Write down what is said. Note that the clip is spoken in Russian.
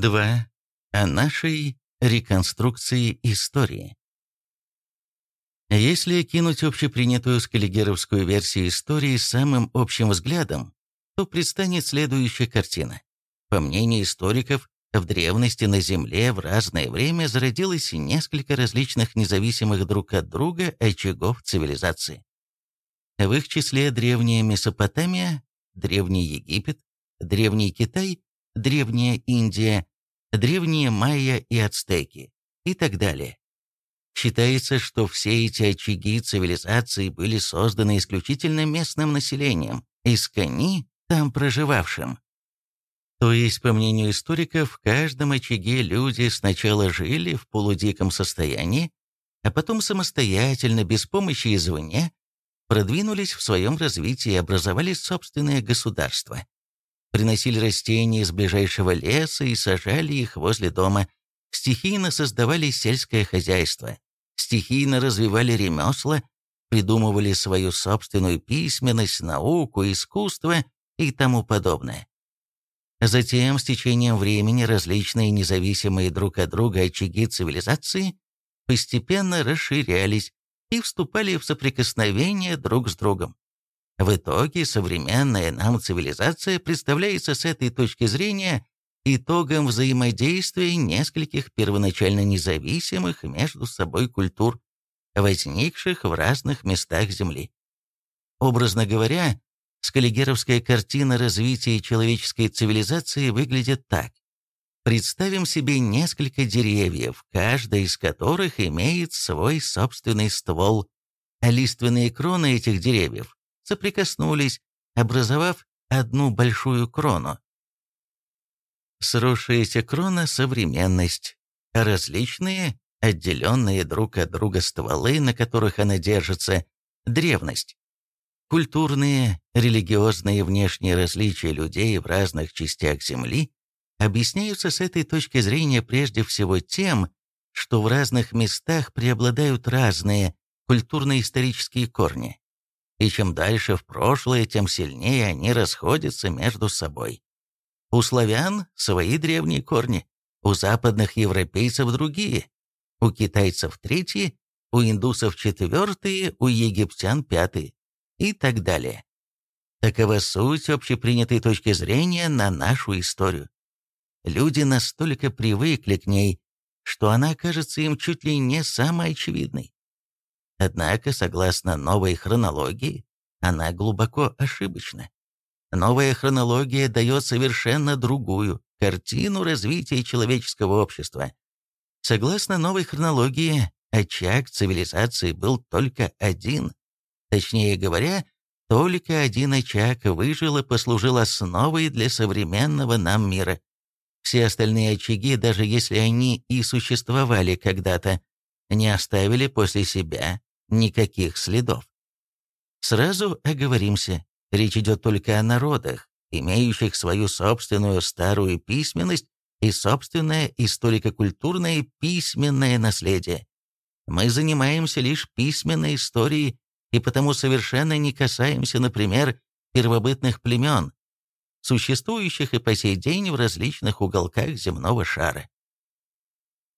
2. О нашей реконструкции истории. Если кинуть общепринятую скаллигеровскую версию истории самым общим взглядом, то предстанет следующая картина. По мнению историков, в древности на Земле в разное время зародилось несколько различных независимых друг от друга очагов цивилизации. В их числе древняя Месопотамия, древний Египет, древний Китай, древняя Индия, древние майя и ацтеки и так далее. Считается, что все эти очаги цивилизации были созданы исключительно местным населением, искони там проживавшим. То есть, по мнению историков, в каждом очаге люди сначала жили в полудиком состоянии, а потом самостоятельно, без помощи извне, продвинулись в своем развитии и образовали собственное государство. Приносили растения из ближайшего леса и сажали их возле дома, стихийно создавали сельское хозяйство, стихийно развивали ремесла, придумывали свою собственную письменность, науку, искусство и тому подобное. Затем, с течением времени, различные независимые друг от друга очаги цивилизации постепенно расширялись и вступали в соприкосновение друг с другом. В итоге современная нам цивилизация представляется с этой точки зрения итогом взаимодействия нескольких первоначально независимых между собой культур, возникших в разных местах Земли. Образно говоря, Скаллигеровская картина развития человеческой цивилизации выглядит так. Представим себе несколько деревьев, каждый из которых имеет свой собственный ствол, а лиственные кроны этих деревьев соприкоснулись, образовав одну большую крону. Сросшаяся крона – современность, различные, отделенные друг от друга стволы, на которых она держится – древность. Культурные, религиозные внешние различия людей в разных частях Земли объясняются с этой точки зрения прежде всего тем, что в разных местах преобладают разные культурно-исторические корни. И чем дальше в прошлое, тем сильнее они расходятся между собой. У славян свои древние корни, у западных европейцев другие, у китайцев третьи, у индусов четвертые, у египтян пятые и так далее. Такова суть общепринятой точки зрения на нашу историю. Люди настолько привыкли к ней, что она кажется им чуть ли не самой очевидной. Однако, согласно новой хронологии, она глубоко ошибочна. Новая хронология дает совершенно другую картину развития человеческого общества. Согласно новой хронологии, очаг цивилизации был только один Точнее говоря, только один очаг выжил и послужил основой для современного нам мира. Все остальные очаги, даже если они и существовали когда-то, не оставили после себя никаких следов. Сразу оговоримся, речь идет только о народах, имеющих свою собственную старую письменность и собственное историко-культурное письменное наследие. Мы занимаемся лишь письменной историей и потому совершенно не касаемся, например, первобытных племен, существующих и по сей день в различных уголках земного шара.